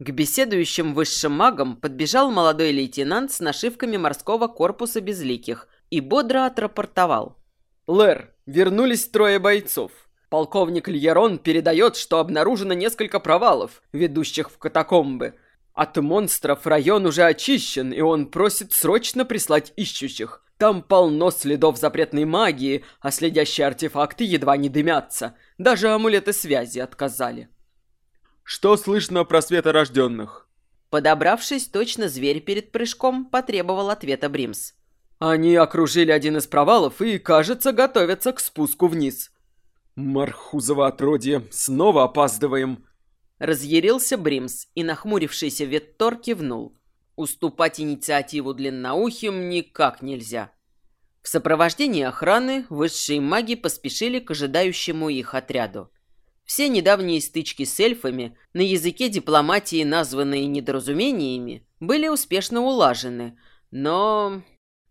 К беседующим высшим магам подбежал молодой лейтенант с нашивками морского корпуса безликих и бодро отрапортовал. «Лэр, вернулись трое бойцов. Полковник Льерон передает, что обнаружено несколько провалов, ведущих в катакомбы. От монстров район уже очищен, и он просит срочно прислать ищущих. Там полно следов запретной магии, а следящие артефакты едва не дымятся. Даже амулеты связи отказали». Что слышно про светорожденных? Подобравшись, точно зверь перед прыжком потребовал ответа Бримс. Они окружили один из провалов и, кажется, готовятся к спуску вниз. Мархузово отродье, снова опаздываем. Разъярился Бримс и, нахмурившийся Веттор, кивнул. Уступать инициативу длинноухим никак нельзя. В сопровождении охраны высшие маги поспешили к ожидающему их отряду. Все недавние стычки с эльфами, на языке дипломатии названные недоразумениями, были успешно улажены, но...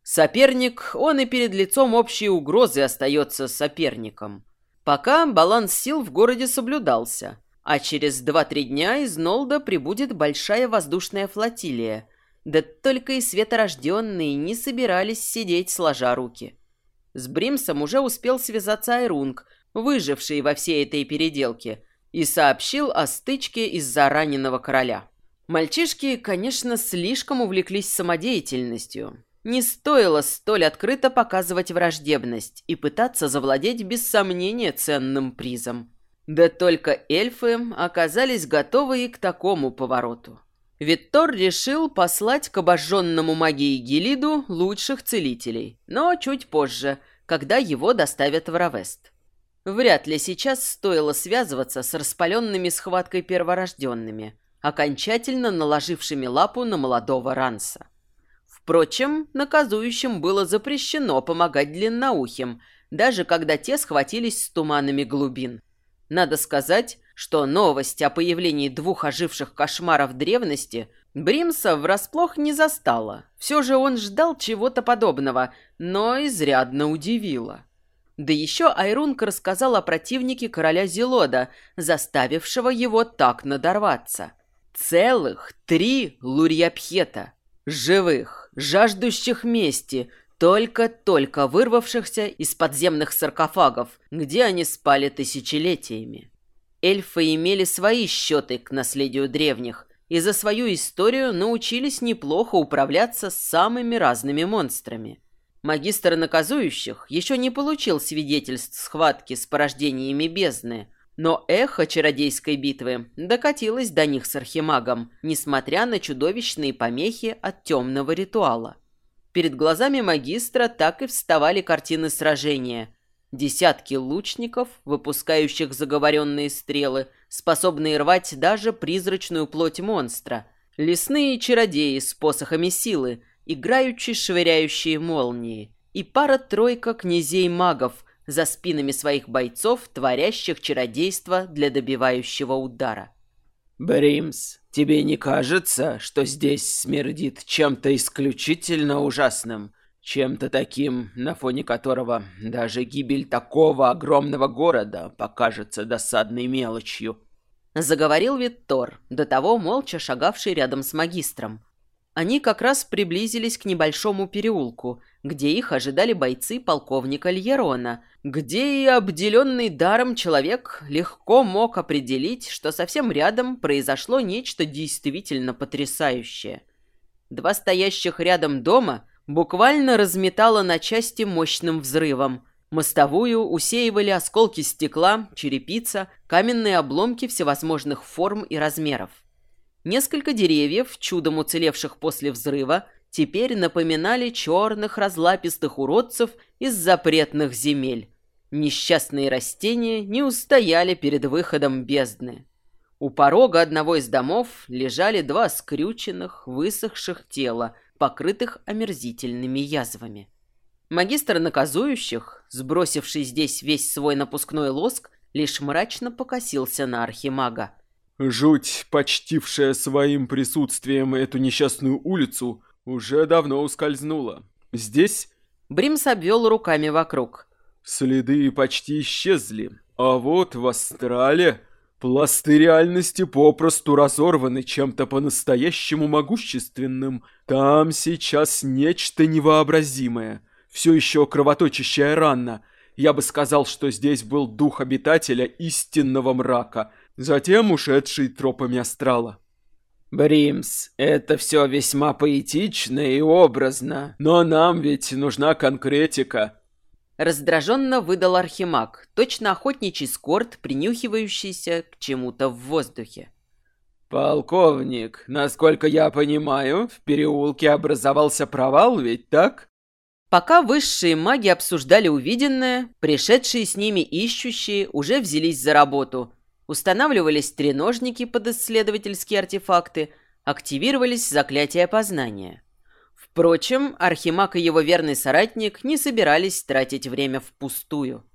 Соперник, он и перед лицом общей угрозы остается соперником. Пока баланс сил в городе соблюдался, а через 2-3 дня из Нолда прибудет большая воздушная флотилия. Да только и светорожденные не собирались сидеть сложа руки. С Бримсом уже успел связаться Айрунг – выживший во всей этой переделке, и сообщил о стычке из-за раненого короля. Мальчишки, конечно, слишком увлеклись самодеятельностью. Не стоило столь открыто показывать враждебность и пытаться завладеть без сомнения ценным призом. Да только эльфы оказались готовы и к такому повороту. Виттор решил послать к обожженному магией Гелиду лучших целителей, но чуть позже, когда его доставят в Равест. Вряд ли сейчас стоило связываться с распаленными схваткой перворожденными, окончательно наложившими лапу на молодого Ранса. Впрочем, наказующим было запрещено помогать длинноухим, даже когда те схватились с туманами глубин. Надо сказать, что новость о появлении двух оживших кошмаров древности Бримса врасплох не застала. Все же он ждал чего-то подобного, но изрядно удивила. Да еще Айрунг рассказал о противнике короля Зелода, заставившего его так надорваться. Целых три Лурьяпхета. Живых, жаждущих мести, только-только вырвавшихся из подземных саркофагов, где они спали тысячелетиями. Эльфы имели свои счеты к наследию древних, и за свою историю научились неплохо управляться с самыми разными монстрами – Магистр наказующих еще не получил свидетельств схватки с порождениями бездны, но эхо чародейской битвы докатилось до них с архимагом, несмотря на чудовищные помехи от темного ритуала. Перед глазами магистра так и вставали картины сражения. Десятки лучников, выпускающих заговоренные стрелы, способные рвать даже призрачную плоть монстра, лесные чародеи с посохами силы, играючи швыряющие молнии, и пара-тройка князей-магов за спинами своих бойцов, творящих чародейство для добивающего удара. «Бримс, тебе не кажется, что здесь смердит чем-то исключительно ужасным, чем-то таким, на фоне которого даже гибель такого огромного города покажется досадной мелочью?» Заговорил Виттор, до того молча шагавший рядом с магистром, они как раз приблизились к небольшому переулку, где их ожидали бойцы полковника Льерона, где и обделенный даром человек легко мог определить, что совсем рядом произошло нечто действительно потрясающее. Два стоящих рядом дома буквально разметало на части мощным взрывом. Мостовую усеивали осколки стекла, черепица, каменные обломки всевозможных форм и размеров. Несколько деревьев, чудом уцелевших после взрыва, теперь напоминали черных разлапистых уродцев из запретных земель. Несчастные растения не устояли перед выходом бездны. У порога одного из домов лежали два скрюченных, высохших тела, покрытых омерзительными язвами. Магистр наказующих, сбросивший здесь весь свой напускной лоск, лишь мрачно покосился на архимага. Жуть, почтившая своим присутствием эту несчастную улицу, уже давно ускользнула. Здесь... Бримс обвел руками вокруг. Следы почти исчезли. А вот в Астрале... Пласты реальности попросту разорваны чем-то по-настоящему могущественным. Там сейчас нечто невообразимое. Все еще кровоточащая рана. Я бы сказал, что здесь был дух обитателя истинного мрака, затем ушедший тропами астрала. Бримс, это все весьма поэтично и образно, но нам ведь нужна конкретика. Раздраженно выдал Архимаг, точно охотничий скорт, принюхивающийся к чему-то в воздухе. «Полковник, насколько я понимаю, в переулке образовался провал, ведь так?» Пока высшие маги обсуждали увиденное, пришедшие с ними ищущие уже взялись за работу. Устанавливались треножники под исследовательские артефакты, активировались заклятия познания. Впрочем, Архимаг и его верный соратник не собирались тратить время впустую.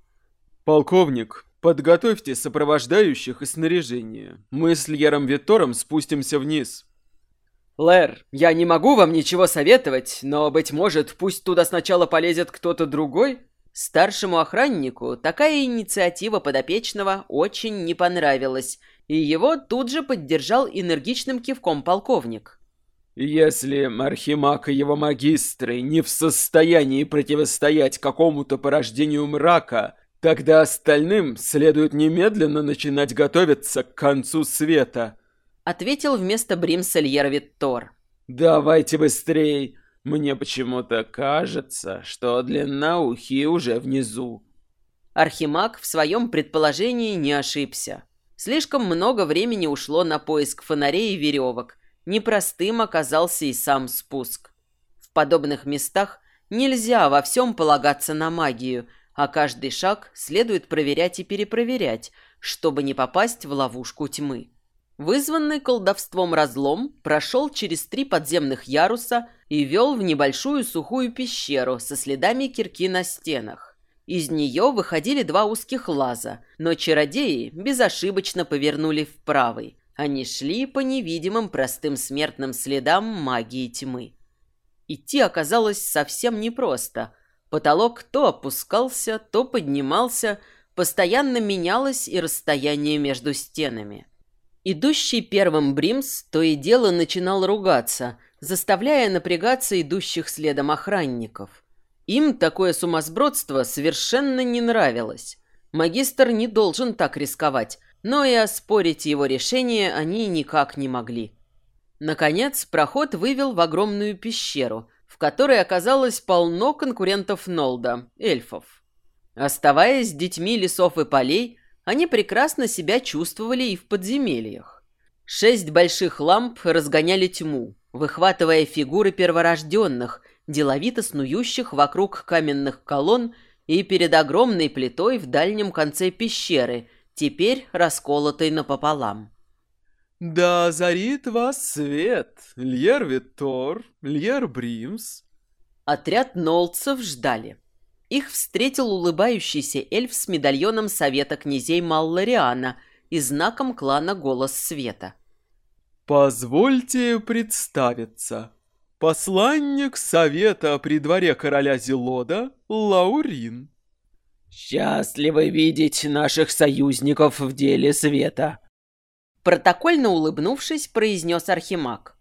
«Полковник, подготовьте сопровождающих и снаряжение. Мы с Льером Витором спустимся вниз». «Лэр, я не могу вам ничего советовать, но, быть может, пусть туда сначала полезет кто-то другой?» Старшему охраннику такая инициатива подопечного очень не понравилась, и его тут же поддержал энергичным кивком полковник. Если Архимаг и его магистры не в состоянии противостоять какому-то порождению мрака, тогда остальным следует немедленно начинать готовиться к концу света. Ответил вместо Бримса Льервиттор. Давайте быстрей. Мне почему-то кажется, что длинноухие уже внизу. Архимаг в своем предположении не ошибся. Слишком много времени ушло на поиск фонарей и веревок, Непростым оказался и сам спуск. В подобных местах нельзя во всем полагаться на магию, а каждый шаг следует проверять и перепроверять, чтобы не попасть в ловушку тьмы. Вызванный колдовством разлом прошел через три подземных яруса и вел в небольшую сухую пещеру со следами кирки на стенах. Из нее выходили два узких лаза, но чародеи безошибочно повернули в правый, они шли по невидимым простым смертным следам магии тьмы. Идти оказалось совсем непросто. Потолок то опускался, то поднимался, постоянно менялось и расстояние между стенами. Идущий первым Бримс то и дело начинал ругаться, заставляя напрягаться идущих следом охранников. Им такое сумасбродство совершенно не нравилось. Магистр не должен так рисковать, но и оспорить его решение они никак не могли. Наконец, проход вывел в огромную пещеру, в которой оказалось полно конкурентов Нолда, эльфов. Оставаясь детьми лесов и полей, они прекрасно себя чувствовали и в подземельях. Шесть больших ламп разгоняли тьму, выхватывая фигуры перворожденных, деловито снующих вокруг каменных колонн и перед огромной плитой в дальнем конце пещеры – теперь расколотый напополам. «Да озарит вас свет, Льер Витор, Льер Бримс». Отряд нолцев ждали. Их встретил улыбающийся эльф с медальоном Совета князей Маллариана и знаком клана Голос Света. «Позвольте представиться. Посланник Совета при дворе короля Зелода Лаурин». «Счастливы видеть наших союзников в деле света!» Протокольно улыбнувшись, произнес Архимаг.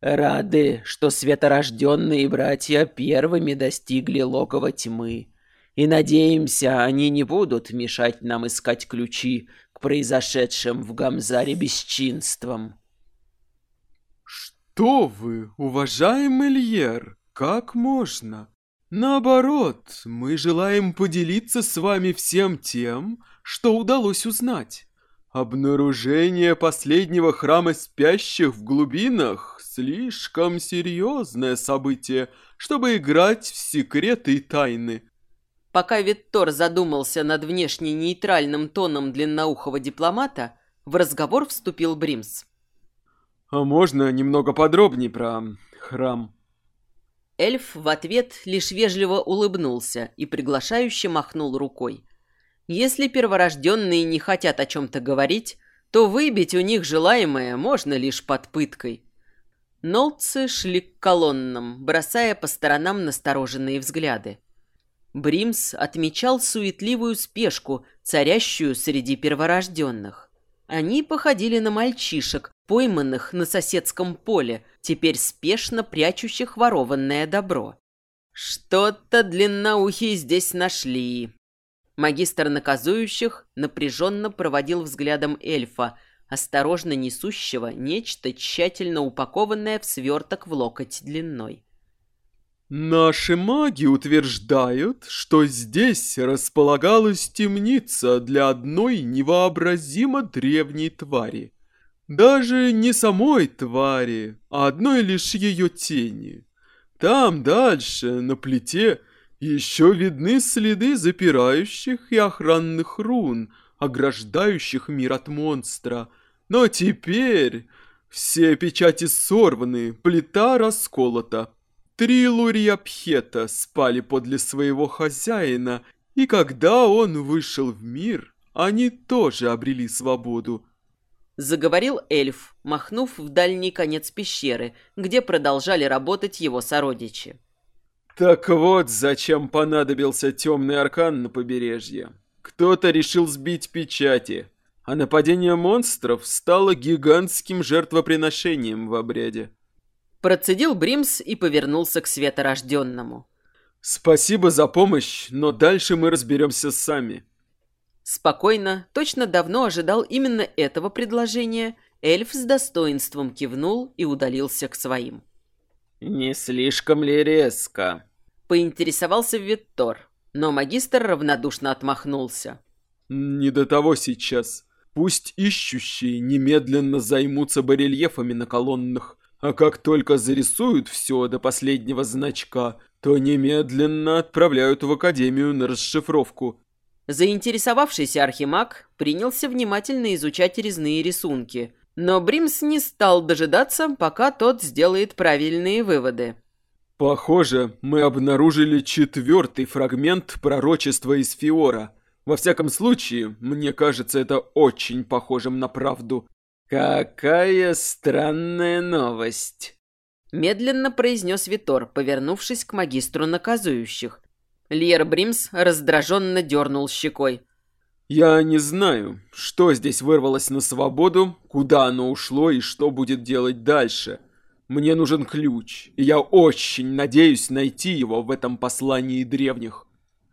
«Рады, что светорожденные братья первыми достигли логова тьмы, и надеемся, они не будут мешать нам искать ключи к произошедшим в Гамзаре бесчинствам». «Что вы, уважаемый Льер, как можно? Наоборот, мы желаем поделиться с вами всем тем, что удалось узнать. Обнаружение последнего храма спящих в глубинах – слишком серьезное событие, чтобы играть в секреты и тайны. Пока Виттор задумался над внешне нейтральным тоном длинноухого дипломата, в разговор вступил Бримс. «А можно немного подробнее про храм?» Эльф в ответ лишь вежливо улыбнулся и приглашающе махнул рукой. Если перворожденные не хотят о чем-то говорить, то выбить у них желаемое можно лишь под пыткой. Нолцы шли к колоннам, бросая по сторонам настороженные взгляды. Бримс отмечал суетливую спешку, царящую среди перворожденных. Они походили на мальчишек, пойманных на соседском поле, теперь спешно прячущих ворованное добро. Что-то длинноухие здесь нашли. Магистр наказующих напряженно проводил взглядом эльфа, осторожно несущего нечто тщательно упакованное в сверток в локоть длиной. Наши маги утверждают, что здесь располагалась темница для одной невообразимо древней твари. Даже не самой твари, а одной лишь ее тени. Там дальше, на плите, еще видны следы запирающих и охранных рун, ограждающих мир от монстра. Но теперь все печати сорваны, плита расколота. Три лурья-пхета спали подле своего хозяина, и когда он вышел в мир, они тоже обрели свободу. Заговорил эльф, махнув в дальний конец пещеры, где продолжали работать его сородичи. Так вот, зачем понадобился темный аркан на побережье. Кто-то решил сбить печати, а нападение монстров стало гигантским жертвоприношением в обряде. Процедил Бримс и повернулся к светорожденному. Спасибо за помощь, но дальше мы разберемся сами. Спокойно, точно давно ожидал именно этого предложения, эльф с достоинством кивнул и удалился к своим. «Не слишком ли резко?» Поинтересовался Виттор, но магистр равнодушно отмахнулся. «Не до того сейчас. Пусть ищущие немедленно займутся барельефами на колоннах, а как только зарисуют все до последнего значка, то немедленно отправляют в Академию на расшифровку. Заинтересовавшийся архимаг принялся внимательно изучать резные рисунки, но Бримс не стал дожидаться, пока тот сделает правильные выводы. Похоже, мы обнаружили четвертый фрагмент пророчества из Фиора. Во всяком случае, мне кажется это очень похожим на правду. Какая странная новость. Медленно произнес Витор, повернувшись к магистру наказующих. Льер Бримс раздраженно дернул щекой. «Я не знаю, что здесь вырвалось на свободу, куда оно ушло и что будет делать дальше. Мне нужен ключ, и я очень надеюсь найти его в этом послании древних.